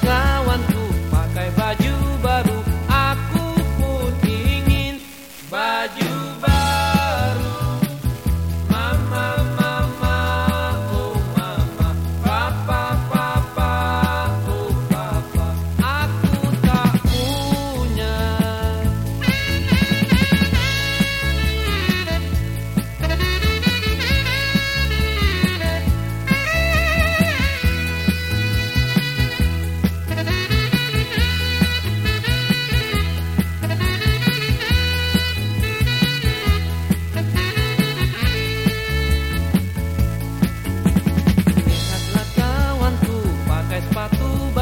kawan espátula